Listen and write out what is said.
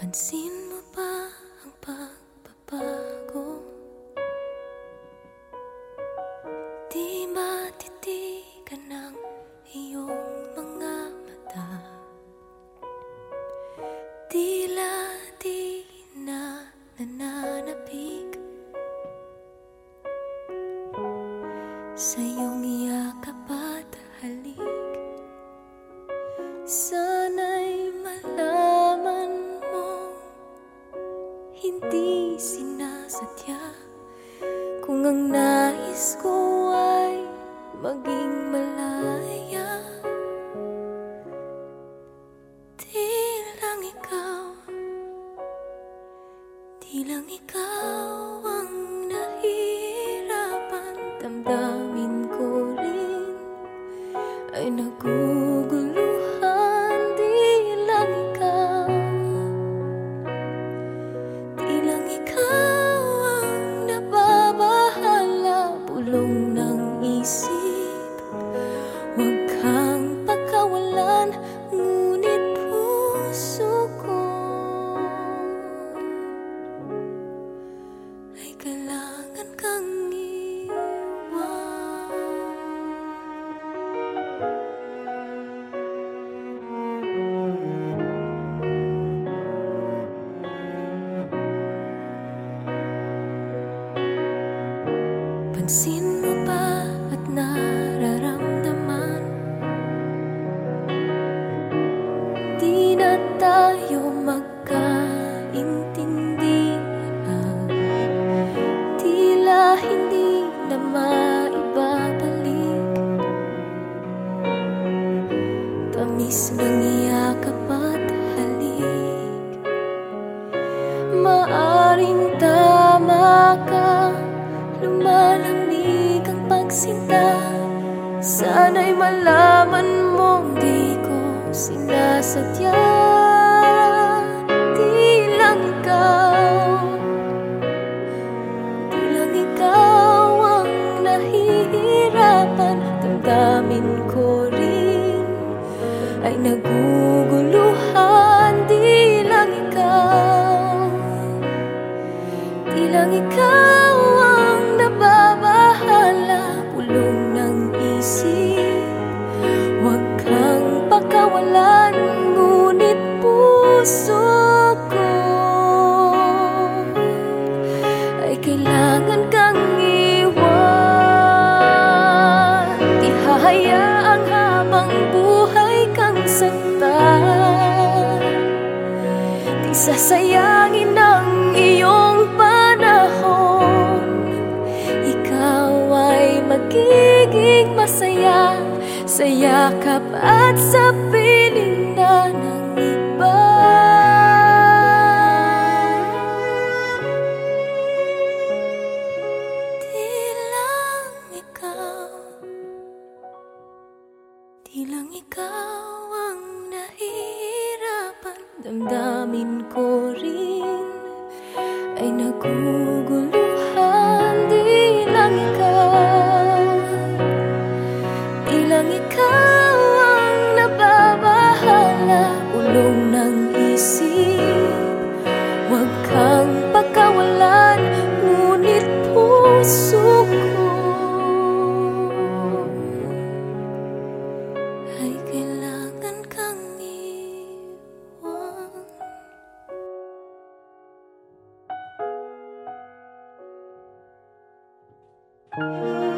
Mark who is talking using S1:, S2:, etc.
S1: Pansin Di matitigan ng iyong mga mata. Tila di na nananapig Sa iyong yakap at halik Sana'y malaman mo Hindi sinasadya. Kung ang nais ko maging malaya. Di lang ikaw Di lang ikaw ang nahihirapan. Damdamin ko rin ay naguguluhan Pansin mo ba at nararamdaman? Di na tayo magkaintindihan Tila hindi na maibabalik. Tamis ng iyakap Pagsinta Sana'y malaman mong di ko sinasadya. Di lang ikaw Di lang ikaw ang nahihirapan. Damdamin ko rin ay naguguluhan. Di lang ikaw Di lang ikaw sasayangin ang iyong panahon. Ikaw ay magiging masaya Sa yakap at sa piling na ng Damdamin ko rin ay naguguluhan Música